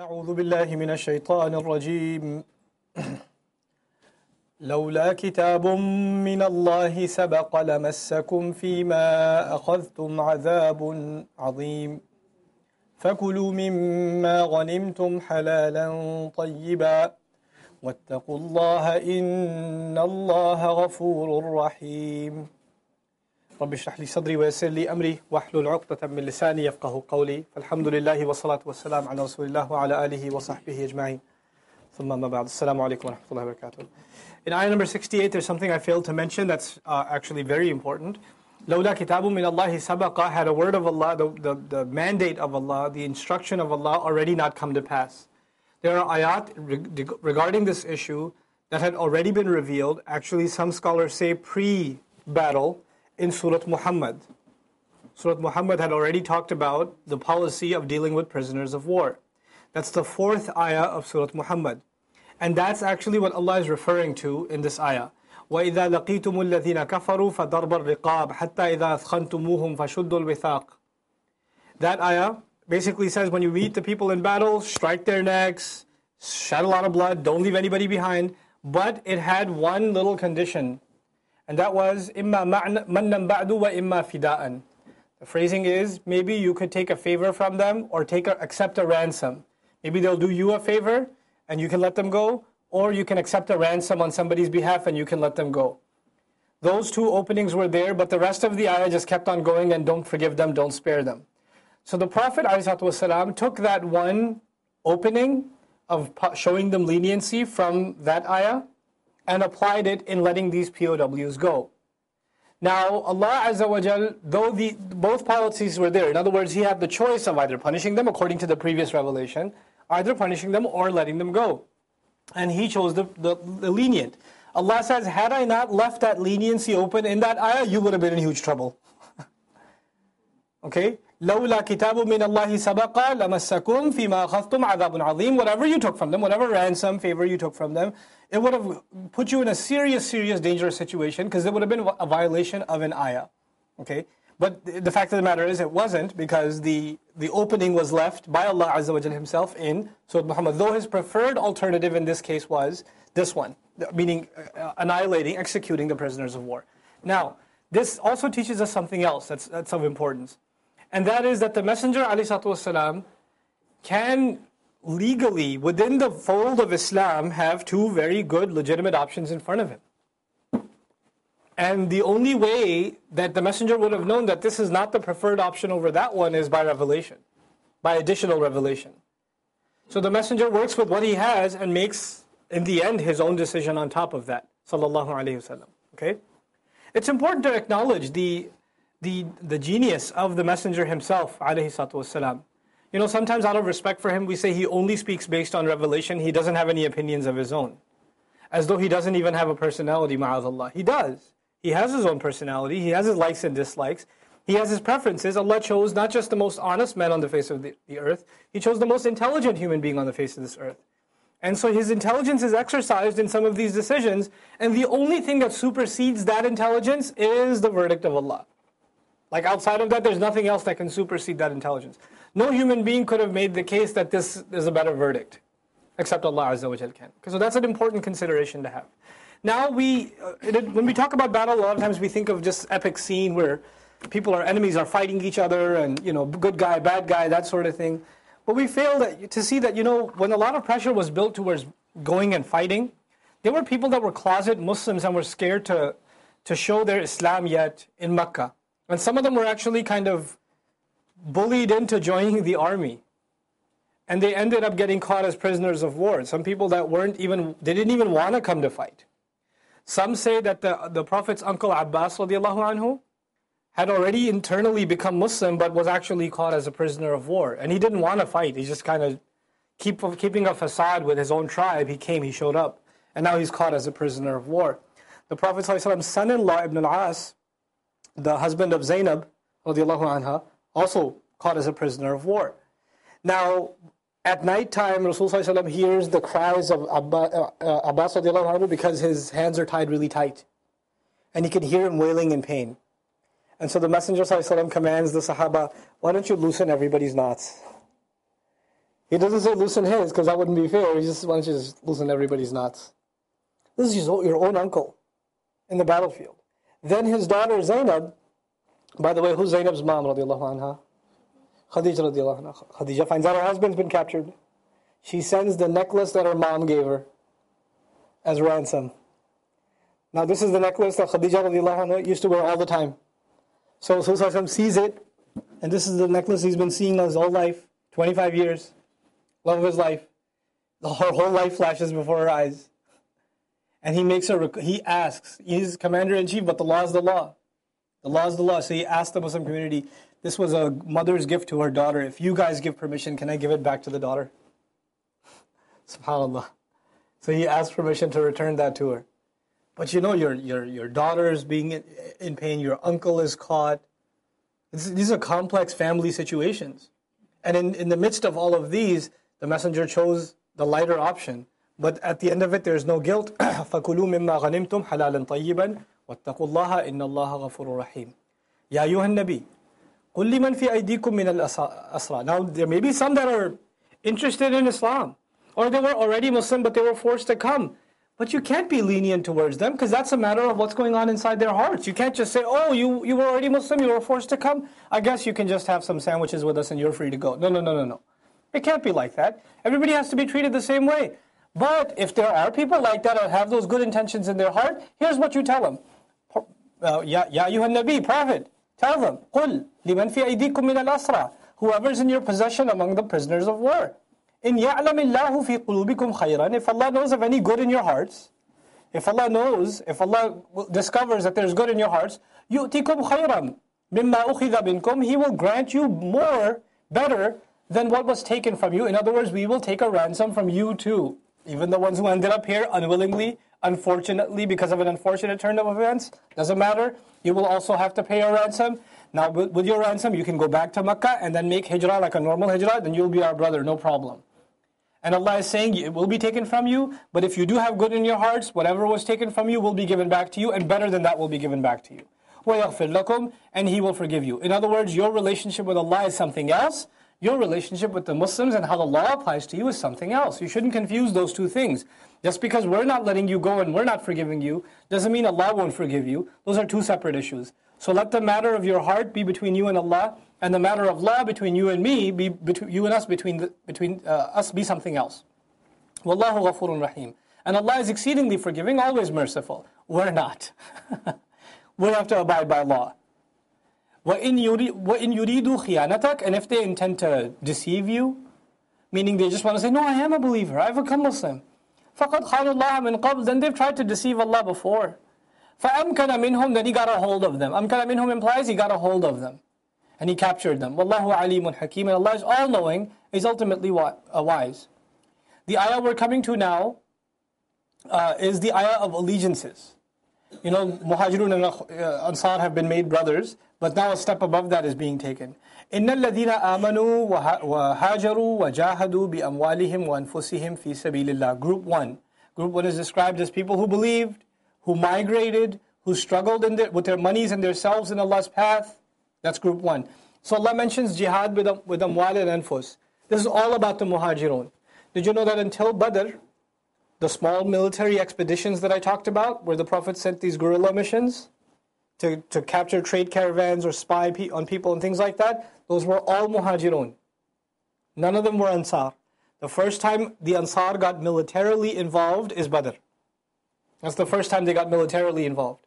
أعوذ بالله من الشيطان الرجيم. لولا كتاب من الله سبق لمسكم فيما أخذتم عذاب عظيم. فكلوا مما غنمتم حلالا طيبا. واتقوا الله إن الله غفور رحيم. رب اشرح لي صدري ويسر لي أمري واحلل عقدة من لساني يفقه قولي فالحمد لله والصلاة والسلام على رسول الله وعلى آله وصحبه أجمعين ثم ما بعد السلام عليكم ورحمة الله وبركاته In ayah number 68 there's something I failed to mention that's uh, actually very important لولا كتاب من الله سبق had a word of Allah the, the, the mandate of Allah the instruction of Allah already not come to pass There are ayat regarding this issue that had already been revealed actually some scholars say pre-battle in Surah Muhammad. Surah Muhammad had already talked about the policy of dealing with prisoners of war. That's the fourth ayah of Surah Muhammad. And that's actually what Allah is referring to in this ayah. وَإِذَا لَقِيتُمُ الَّذِينَ كَفَرُوا فَضَرْبَ الرِّقَابِ حَتَّى إِذَا أَثْخَنْتُمُوهُمْ فَشُدُّوا الْوِثَاقِ That ayah basically says when you meet the people in battle, strike their necks, shed a lot of blood, don't leave anybody behind. But it had one little condition and that was imma mannan ba'du wa imma fida'an. The phrasing is maybe you could take a favor from them or take a, accept a ransom. Maybe they'll do you a favor and you can let them go, or you can accept a ransom on somebody's behalf and you can let them go. Those two openings were there, but the rest of the ayah just kept on going and don't forgive them, don't spare them. So the Prophet ﷺ took that one opening of showing them leniency from that ayah and applied it in letting these POWs go. Now, Allah Azza wa Jal, though the, both policies were there, in other words, He had the choice of either punishing them according to the previous revelation, either punishing them or letting them go. And He chose the, the, the lenient. Allah says, had I not left that leniency open in that ayah, you would have been in huge trouble. okay? لولا كتاب من الله سبق لمسكم فيما أخذتم عذاب عظيم Whatever you took from them, whatever ransom, favor you took from them, it would have put you in a serious, serious, dangerous situation because it would have been a violation of an ayah. Okay? But the fact of the matter is, it wasn't because the, the opening was left by Allah Azza wa Himself in Surah Muhammad. Though His preferred alternative in this case was this one, meaning uh, annihilating, executing the prisoners of war. Now, this also teaches us something else that's, that's of importance. And that is that the Messenger والسلام, can legally, within the fold of Islam, have two very good, legitimate options in front of him. And the only way that the Messenger would have known that this is not the preferred option over that one is by revelation, by additional revelation. So the Messenger works with what he has and makes, in the end, his own decision on top of that. Sallallahu Alaihi Wasallam. Okay? It's important to acknowledge the the, the genius of the messenger himself, alayhi You know, sometimes out of respect for him, we say he only speaks based on revelation. He doesn't have any opinions of his own. As though he doesn't even have a personality, ma'azallah. He does. He has his own personality. He has his likes and dislikes. He has his preferences. Allah chose not just the most honest man on the face of the, the earth, He chose the most intelligent human being on the face of this earth. And so his intelligence is exercised in some of these decisions, and the only thing that supersedes that intelligence is the verdict of Allah. Like outside of that, there's nothing else that can supersede that intelligence. No human being could have made the case that this is a better verdict, except Allah Azza wa Jal can. So that's an important consideration to have. Now we, uh, when we talk about battle, a lot of times we think of just epic scene where people are enemies are fighting each other and you know good guy, bad guy, that sort of thing. But we fail to see that you know when a lot of pressure was built towards going and fighting, there were people that were closet Muslims and were scared to to show their Islam yet in Mecca. And some of them were actually kind of bullied into joining the army. And they ended up getting caught as prisoners of war. Some people that weren't even, they didn't even want to come to fight. Some say that the, the Prophet's uncle Abbas anhu, had already internally become Muslim but was actually caught as a prisoner of war. And he didn't want to fight. He just kind of keep, keeping a facade with his own tribe. He came, he showed up. And now he's caught as a prisoner of war. The Prophet's son-in-law, Ibn al-As, the husband of Zainab, anha, also caught as a prisoner of war. Now, at night time, Rasulullah hears the cries of Abba, uh, Abbas anhu because his hands are tied really tight. And he can hear him wailing in pain. And so the Messenger commands the Sahaba, why don't you loosen everybody's knots? He doesn't say loosen his because that wouldn't be fair. He just wants you to loosen everybody's knots. This is your own uncle in the battlefield. Then his daughter Zainab, by the way, who's Zainab's mom, radiallahu anha? Khadija radiallahu anha. Khadija finds out her husband's been captured. She sends the necklace that her mom gave her as ransom. Now this is the necklace that Khadija radiallahu anha used to wear all the time. So Rasul sees it, and this is the necklace he's been seeing his whole life, 25 years, love of his life. Her whole life flashes before her eyes. And he makes a, he asks, he's commander in chief, but the law is the law. The law is the law. So he asked the Muslim community, this was a mother's gift to her daughter. If you guys give permission, can I give it back to the daughter? SubhanAllah. So he asked permission to return that to her. But you know, your, your, your daughter is being in pain, your uncle is caught. these are complex family situations. And in, in the midst of all of these, the messenger chose the lighter option. But at the end of it, there's no guilt. فَكُلُوا مِمَّا غَنِمْتُمْ حَلَالًا طَيِّبًا وَاتَّقُوا اللَّهَ إِنَّ اللَّهَ غَفُورٌ رَحِيمٌ يَا أَيُّهَا النَّبِيُّ قُلْ لِمَنْ فِي أَيْدِيكُم مِّنَ الْأَسْرَى Now, there may be some that are interested in Islam. Or they were already Muslim, but they were forced to come. But you can't be lenient towards them because that's a matter of what's going on inside their hearts. You can't just say, oh, you, you were already Muslim, you were forced to come. I guess you can just have some sandwiches with us and you're free to go. No, no, no, no, no. It can't be like that. Everybody has to be treated the same way. But if there are people like that that have those good intentions in their heart, here's what you tell them. Uh, ya ayyuhan nabi, prophet, tell them, قُلْ لِمَنْ فِي أَيْدِيكُم مِّنَ الْأَسْرَى Whoever's in your possession among the prisoners of war. In يَعْلَمِ اللَّهُ فِي قُلُوبِكُمْ خَيْرًا If Allah knows of any good in your hearts, if Allah knows, if Allah discovers that there's good in your hearts, يُؤْتِكُمْ خَيْرًا مِمَّا أُخِذَ مِنْكُمْ He will grant you more, better, than what was taken from you. In other words, we will take a ransom from you too. Even the ones who ended up here unwillingly, unfortunately, because of an unfortunate turn of events, doesn't matter. You will also have to pay a ransom. Now, with your ransom, you can go back to Mecca and then make hijrah like a normal hijrah, then you'll be our brother, no problem. And Allah is saying it will be taken from you, but if you do have good in your hearts, whatever was taken from you will be given back to you, and better than that will be given back to you. وَيَغْفِرْ لَكُمْ And He will forgive you. In other words, your relationship with Allah is something else. Your relationship with the Muslims and how the law applies to you is something else. You shouldn't confuse those two things. Just because we're not letting you go and we're not forgiving you, doesn't mean Allah won't forgive you. Those are two separate issues. So let the matter of your heart be between you and Allah, and the matter of law between you and me, be between you and us, between the, between uh, us, be something else. Wallahu ghafurun rahim. And Allah is exceedingly forgiving, always merciful. We're not. we have to abide by law. وَإِن يُرِيدُوا خِيَانَتَكَ And if they intend to deceive you, meaning they just want to say, no, I am a believer, I've become Muslim. فَقَدْ خَانُوا اللَّهَ مِنْ قَبْلِ Then they've tried to deceive Allah before. فَأَمْكَنَ مِنْهُمْ Then he got a hold of them. أَمْكَنَ مِنْهُمْ implies he got a hold of them and he captured them. Wallahu alimun hakim. And Allah is all knowing, is ultimately uh, wise. The ayah we're coming to now uh, is the ayah of allegiances. You know, Muhajirun and uh, Ansar have been made brothers, but now a step above that is being taken. إن الذين آمنوا وهاجروا وجاهدوا بأموالهم وأنفسهم في سبيل الله. Group one. Group one is described as people who believed, who migrated, who struggled their, with their monies and themselves in Allah's path, that's group one. So Allah mentions jihad with, with amwal and anfus. This is all about the muhajirun. Did you know that until Badr, the small military expeditions that I talked about, where the Prophet sent these guerrilla missions to, to capture trade caravans or spy pe- on people and things like that, those were all muhajirun. None of them were Ansar. The first time the Ansar got militarily involved is Badr. That's the first time they got militarily involved.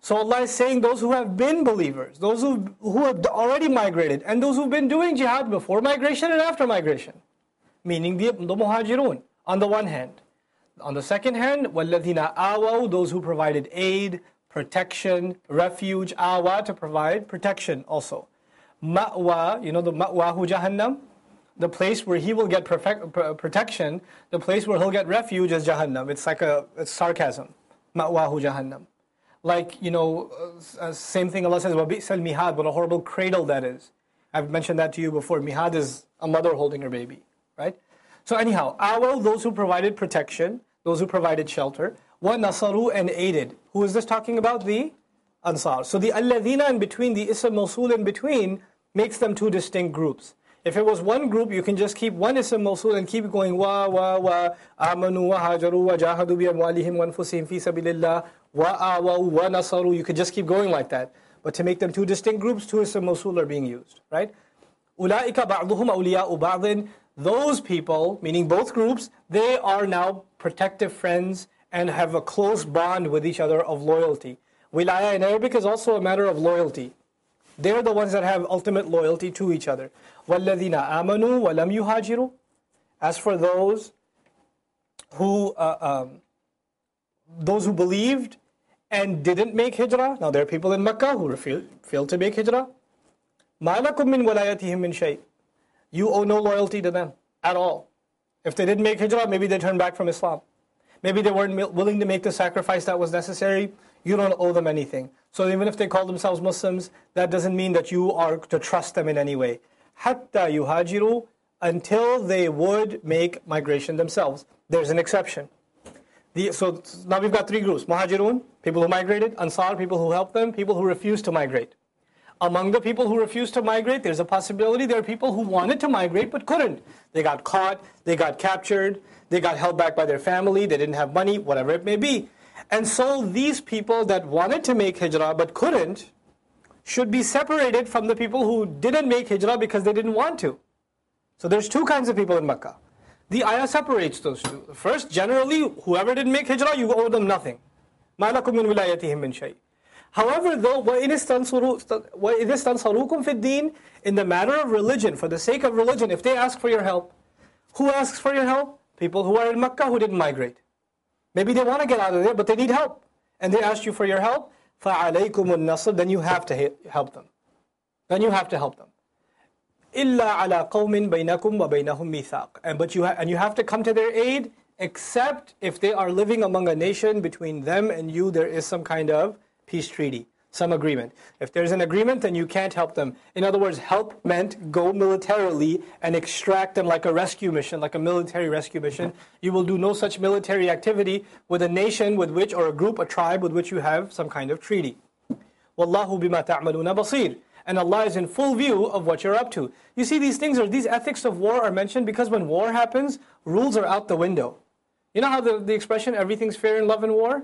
So Allah is saying those who have been believers, those who, who have already migrated, and those who've been doing jihad before migration and after migration, meaning the, the muhajirun, on the one hand. On the second hand, وَالَّذِينَ آوَوا Those who provided aid, protection, refuge, awa to provide protection also. Ma'wa, you know the ma'wahu jahannam? The place where he will get perfect, protection, the place where he'll get refuge is jahannam. It's like a it's sarcasm. Ma'wahu jahannam. Like, you know, uh, uh same thing Allah says, وَبِئْسَ mihad, what a horrible cradle that is. I've mentioned that to you before. Mihad is a mother holding her baby, right? So anyhow, awal, those who provided protection, those who provided shelter, wa nasaru and aided. Who is this talking about? The Ansar. So the alladhina in between, the ism mawsul in between, makes them two distinct groups. If it was one group, you can just keep one ism mawsul and keep going wa wa wa amanu wa hajaru wa jahadu bi amwalihim wa anfusihim fi sabilillah wa awaw wa nasaru. You could just keep going like that. But to make them two distinct groups, two ism mawsul are being used, right? Ulaika ba'duhum awliya'u ba'din. Those people, meaning both groups, they are now protective friends and have a close bond with each other of loyalty. Wilaya in Arabic is also a matter of loyalty. They're the ones that have ultimate loyalty to each other. وَالَّذِينَ آمَنُوا وَلَمْ يُهَاجِرُوا As for those who, uh, um, those who believed and didn't make hijrah, now there are people in Mecca who failed, failed to make hijrah. مَا لَكُم مِّن وَلَايَتِهِم مِّن شَيْءٍ You owe no loyalty to them at all. If they didn't make hijrah, maybe they turned back from Islam. Maybe they weren't willing to make the sacrifice that was necessary. You don't owe them anything. So even if they call themselves Muslims, that doesn't mean that you are to trust them in any way. Hatta yuhajiru, until they would make migration themselves. There's an exception. The, so now we've got three groups. Muhajirun, people who migrated. Ansar, people who helped them. People who refused to migrate. Among the people who refused to migrate, there's a possibility there are people who wanted to migrate but couldn't. They got caught, they got captured, they got held back by their family, they didn't have money, whatever it may be. And so these people that wanted to make hijrah but couldn't should be separated from the people who didn't make hijrah because they didn't want to. So there's two kinds of people in Makkah. The ayah separates those two. First, generally, whoever didn't make hijrah, you owe them nothing. مَا لَكُم مِّن وِلَايَتِهِم مِّن شَيْءٍ However, though, وَإِذِ اسْتَنصَرُوكُمْ فِي الدِّينِ In the matter of religion, for the sake of religion, if they ask for your help, who asks for your help? People who are in Makkah who didn't migrate. Maybe they want to get out of there, but they need help. And they ask you for your help. فَعَلَيْكُمُ النَّصْرِ Then you have to help them. Then you have to help them. إِلَّا عَلَىٰ قَوْمٍ بَيْنَكُمْ وَبَيْنَهُمْ مِيثَاقٍ And but you ha- and you have to come to their aid, except if they are living among a nation between them and you, there is some kind of peace treaty some agreement. If there's an agreement, then you can't help them. In other words, help meant go militarily and extract them like a rescue mission, like a military rescue mission. You will do no such military activity with a nation with which, or a group, a tribe with which you have some kind of treaty. Wallahu bima ta'maluna basir. And Allah is in full view of what you're up to. You see, these things are, these ethics of war are mentioned because when war happens, rules are out the window. You know how the, the expression, everything's fair in love and war?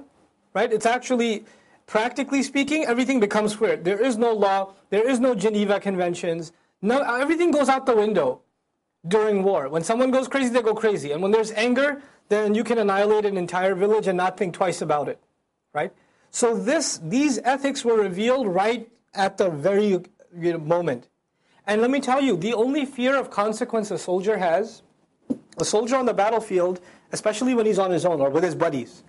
Right? It's actually, practically speaking, everything becomes weird. There is no law, there is no Geneva Conventions. No, everything goes out the window during war. When someone goes crazy, they go crazy. And when there's anger, then you can annihilate an entire village and not think twice about it. Right? So this, these ethics were revealed right at the very you know, moment. And let me tell you, the only fear of consequence a soldier has, a soldier on the battlefield, especially when he's on his own or with his buddies,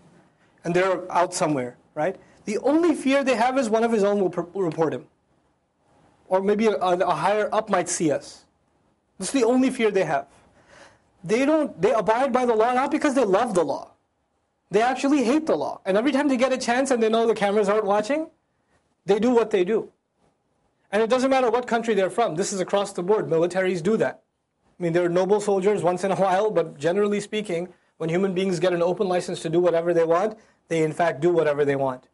and they're out somewhere, right? The only fear they have is one of his own will report him. Or maybe a, a higher up might see us. That's the only fear they have. They don't, they abide by the law not because they love the law. They actually hate the law. And every time they get a chance and they know the cameras aren't watching, they do what they do. And it doesn't matter what country they're from. This is across the board. Militaries do that. I mean, there are noble soldiers once in a while, but generally speaking, when human beings get an open license to do whatever they want, they in fact do whatever they want.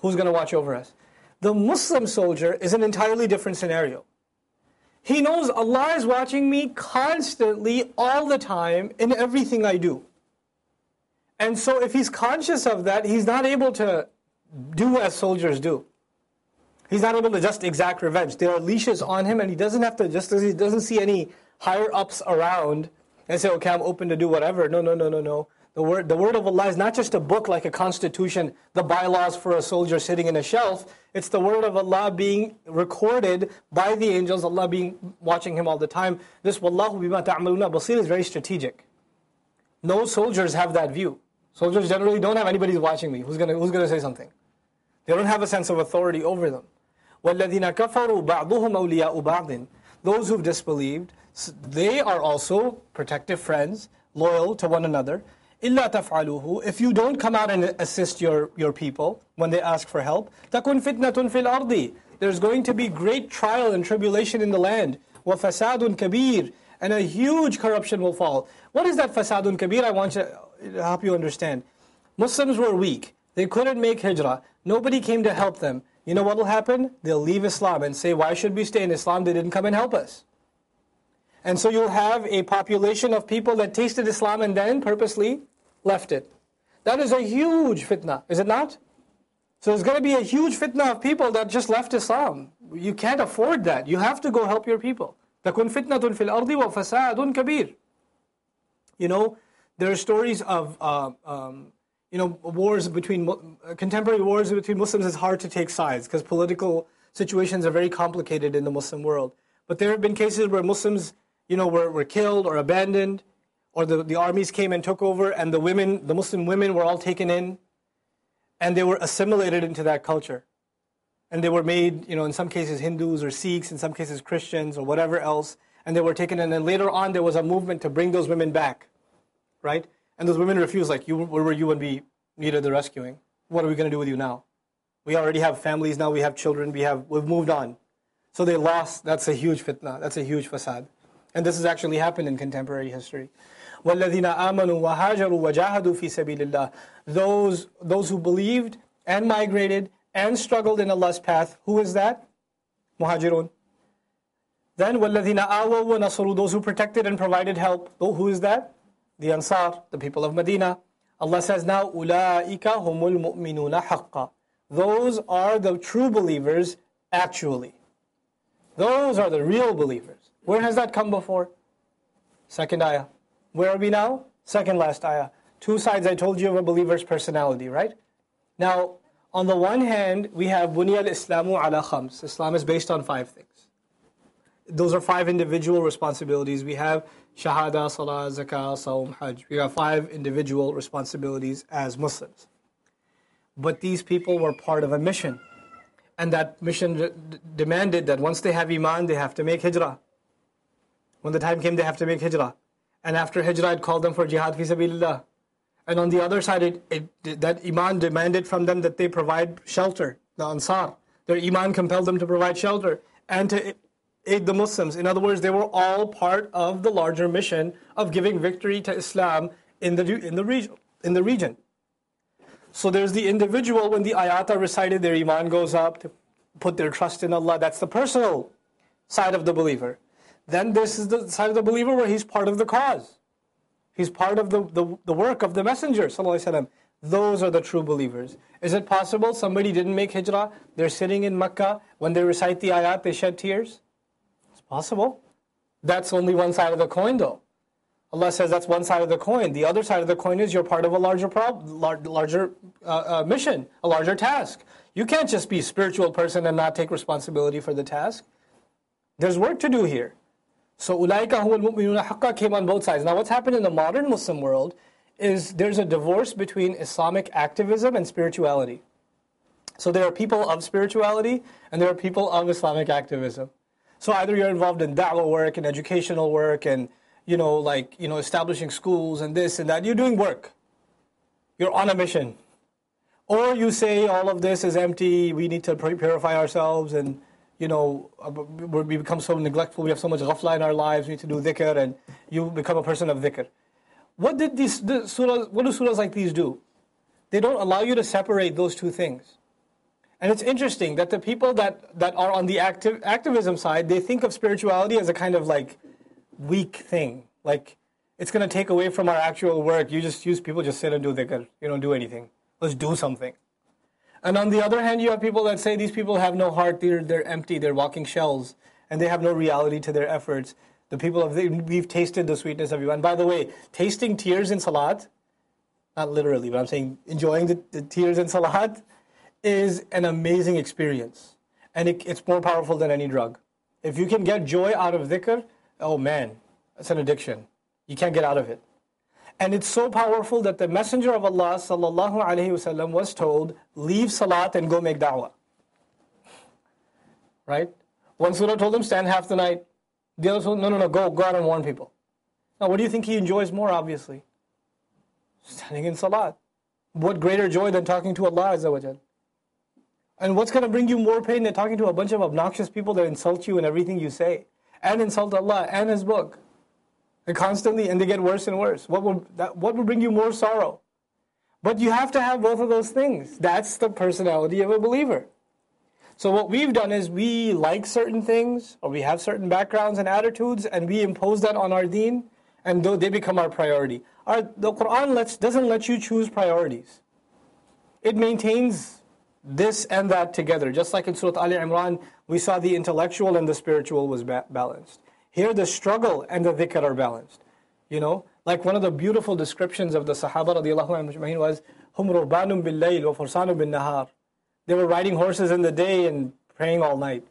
Who's going to watch over us? The Muslim soldier is an entirely different scenario. He knows Allah is watching me constantly, all the time, in everything I do. And so, if he's conscious of that, he's not able to do as soldiers do. He's not able to just exact revenge. There are leashes on him, and he doesn't have to, just he doesn't see any higher ups around and say, okay, I'm open to do whatever. No, no, no, no, no. The word, the word of Allah is not just a book like a constitution, the bylaws for a soldier sitting in a shelf. It's the word of Allah being recorded by the angels, Allah being watching him all the time. This wallahu bima ta'maluna basir is very strategic. No soldiers have that view. Soldiers generally don't have anybody watching me. Who's gonna, who's gonna say something? They don't have a sense of authority over them. وَالَّذِينَ كَفَرُوا بَعْضُهُمْ أَوْلِيَاءُ بَعْضٍ Those who've disbelieved, they are also protective friends, loyal to one another. إِلَّا تَفْعَلُوهُ If you don't come out and assist your, your people when they ask for help, تَكُنْ فِتْنَةٌ فِي الْأَرْضِ There's going to be great trial and tribulation in the land. وَفَسَادٌ كَبِيرٌ And a huge corruption will fall. What is that fasadun kabir? I want to help you understand. Muslims were weak. They couldn't make hijrah. Nobody came to help them. You know what will happen? They'll leave Islam and say, why should we stay in Islam? They didn't come and help us. And so you'll have a population of people that tasted Islam and then purposely left it. That is a huge fitna, is it not? So there's going to be a huge fitna of people that just left Islam. You can't afford that. You have to go help your people. تكون فتنة في الأرض وفساد كبير. You know, there are stories of uh, um, you know wars between contemporary wars between Muslims. It's hard to take sides because political situations are very complicated in the Muslim world. But there have been cases where Muslims, you know, were, were killed or abandoned, or the, the armies came and took over, and the women, the Muslim women, were all taken in, and they were assimilated into that culture. And they were made, you know, in some cases Hindus or Sikhs, in some cases Christians or whatever else, and they were taken. And then later on, there was a movement to bring those women back, right? And those women refused, like, you, where were you when we needed the rescuing? What are we going to do with you now? We already have families now, we have children, we have, we've moved on. So they lost, that's a huge fitna, that's a huge fasad. And this has actually happened in contemporary history. وَالَّذِينَ آمَنُوا وَهَاجَرُوا وَجَاهَدُوا فِي سَبِيلِ اللَّهِ Those, those who believed and migrated and struggled in Allah's path, who is that? Muhajirun. Then وَالَّذِينَ آوَوا وَنَصَرُوا Those who protected and provided help. Who is that? The Ansar, the people of Medina. Allah says now, أُولَٰئِكَ هُمُ الْمُؤْمِنُونَ حَقًّا those are the true believers actually. Those are the real believers. Where has that come before? Second ayah. Where are we now? Second last ayah. Two sides I told you of a believer's personality, right? Now, on the one hand, we have Bunya al-Islamu ala khams. Islam is based on five things. Those are five individual responsibilities. We have Shahada, Salah, Zakah, Sawm, Hajj. We have five individual responsibilities as Muslims. But these people were part of a mission. And that mission demanded that once they have Iman, they have to make Hijrah. When the time came, they have to make Hijrah. And after Hijrah, it called them for Jihad fi sabilillah. And on the other side, it, it, that Iman demanded from them that they provide shelter, the Ansar. Their Iman compelled them to provide shelter and to aid the Muslims. In other words, they were all part of the larger mission of giving victory to Islam in the, in the, region, in the region. So there's the individual when the ayat are recited, their iman goes up, to put their trust in Allah. That's the personal side of the believer. Then this is the side of the believer where he's part of the cause. He's part of the, the, the work of the Messenger. Those are the true believers. Is it possible somebody didn't make hijrah? They're sitting in Mecca. When they recite the ayat, they shed tears? It's possible. That's only one side of the coin, though. Allah says that's one side of the coin. The other side of the coin is you're part of a larger problem, larger uh, uh, mission, a larger task. You can't just be a spiritual person and not take responsibility for the task. There's work to do here. So ulaika huwal mu'minuna came on both sides. Now what's happened in the modern Muslim world is there's a divorce between Islamic activism and spirituality. So there are people of spirituality and there are people of Islamic activism. So either you're involved in da'wah work and educational work and you know, like, you know, establishing schools and this and that. You're doing work. You're on a mission. Or you say all of this is empty, we need to purify ourselves and, you know, uh, we become so neglectful, we have so much ghafla in our lives, we need to do dhikr and you become a person of dhikr. What did these the surahs, what do surahs like these do? They don't allow you to separate those two things. And it's interesting that the people that, that are on the active, activism side, they think of spirituality as a kind of like weak thing. Like it's going to take away from our actual work. You just use people just sit and do dhikr. You don't do anything. Let's do something. And on the other hand, you have people that say these people have no heart. They're they're empty. They're walking shells, and they have no reality to their efforts. The people of we've tasted the sweetness of you. And by the way, tasting tears in salat, not literally, but I'm saying enjoying the, the tears in salat, is an amazing experience, and it, it's more powerful than any drug. If you can get joy out of dhikr, oh man, it's an addiction. You can't get out of it. And it's so powerful that the Messenger of Allah sallallahu alaihi wasallam was told, leave salat and go make da'wah. Right? One surah told him, stand half the night. The other him, no, no, no, go, go out and warn people. Now, what do you think he enjoys more, obviously? Standing in salat. What greater joy than talking to Allah Azza wa And what's going to bring you more pain than talking to a bunch of obnoxious people that insult you in everything you say? and insult Allah and His book. And constantly, and they get worse and worse. What will, that, what will bring you more sorrow? But you have to have both of those things. That's the personality of a believer. So what we've done is we like certain things, or we have certain backgrounds and attitudes, and we impose that on our deen, and they become our priority. Our, the Quran lets, doesn't let you choose priorities. It maintains this and that together. Just like in Surah Ali Imran, we saw the intellectual and the spiritual was ba- balanced. Here the struggle and the dhikr are balanced. You know, like one of the beautiful descriptions of the Sahaba was, They were riding horses in the day and praying all night.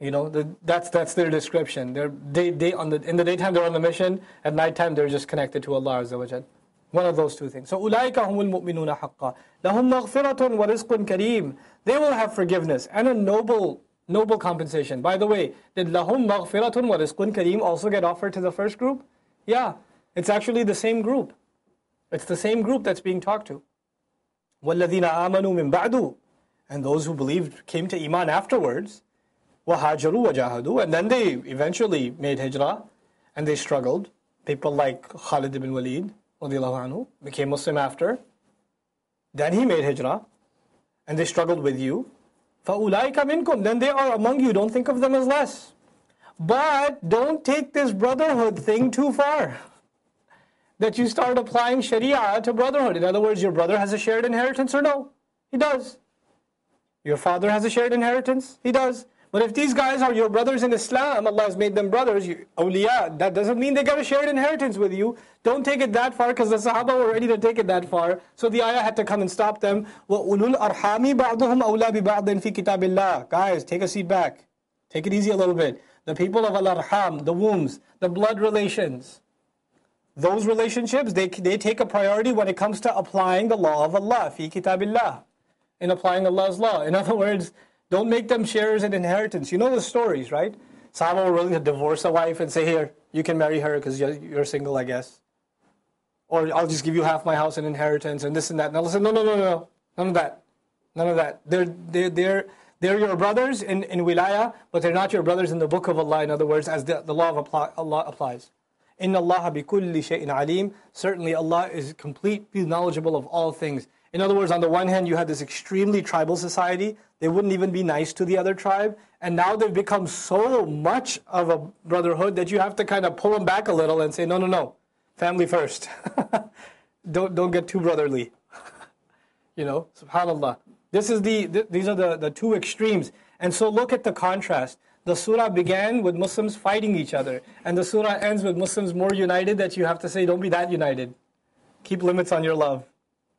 You know, the, that's that's their description. They're they, they on the in the daytime they're on the mission, at nighttime they're just connected to Allah Azza wa Jal. One of those two things. So ulaika humul mu'minuna haqqa. Lahum maghfiratun wa rizqun kareem. They will have forgiveness and a noble noble compensation. By the way, did lahum maghfiratun wa rizqun kareem also get offered to the first group? Yeah, it's actually the same group. It's the same group that's being talked to. وَالَّذِينَ آمَنُوا مِن بَعْدُ And those who believed came to Iman afterwards. وَهَاجَرُوا وَجَاهَدُوا And then they eventually made hijrah and they struggled. People like Khalid ibn Walid anhu, became Muslim after. Then he made hijrah and they struggled with you. فَأُولَٰئِكَ مِنْكُمْ Then they are among you. Don't think of them as less. But don't take this brotherhood thing too far. That you start applying Sharia to brotherhood. In other words, your brother has a shared inheritance or no? He does. Your father has a shared inheritance? He does. But if these guys are your brothers in Islam, Allah has made them brothers, awliya, that doesn't mean they got a shared inheritance with you. Don't take it that far because the Sahaba were ready to take it that far. So the ayah had to come and stop them. وَأُولُو الْأَرْحَامِ بَعْضُهُمْ أَوْلَى بِبَعْضٍ فِي كِتَابِ اللَّهِ Guys, take a seat back. Take it easy a little bit. The people of al-arham, the wombs, the blood relations, those relationships, they, they take a priority when it comes to applying the law of Allah, fi kitabillah, in applying Allah's law. In other words, don't make them sharers in inheritance. You know the stories, right? Sahaba were willing to divorce a wife and say, here, you can marry her because you're single, I guess. Or I'll just give you half my house in inheritance and this and that. And Allah said, no, no, no, no, none of that. None of that. They're, they're, they're, they're your brothers in, in wilayah, but they're not your brothers in the book of Allah, in other words, as the, the law of apply, Allah applies. Inna Allah bi kulli shay'in alim. Certainly Allah is completely knowledgeable of all things. In other words, on the one hand, you had this extremely tribal society. They wouldn't even be nice to the other tribe. And now they've become so much of a brotherhood that you have to kind of pull them back a little and say, no, no, no, family first. don't, don't get too brotherly. you know, subhanAllah. This is the, th- these are the, the two extremes. And so look at the contrast. The surah began with Muslims fighting each other. And the surah ends with Muslims more united that you have to say, don't be that united. Keep limits on your love.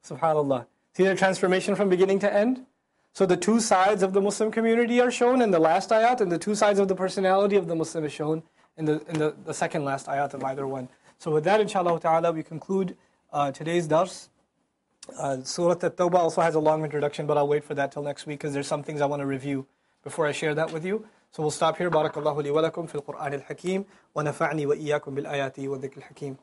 Subhanallah. See the transformation from beginning to end? So the two sides of the Muslim community are shown in the last ayat, and the two sides of the personality of the Muslim is shown in the, in the, the second last ayat of either one. So with that, inshallah ta'ala, we conclude uh, today's dars. Uh, Surah At-Tawbah also has a long introduction, but I'll wait for that till next week because there's some things I want to review before I share that with you. So we'll stop here. بارك الله لي ولكم في القرآن الحكيم ونفعني وإياكم بالآيات والذكر الحكيم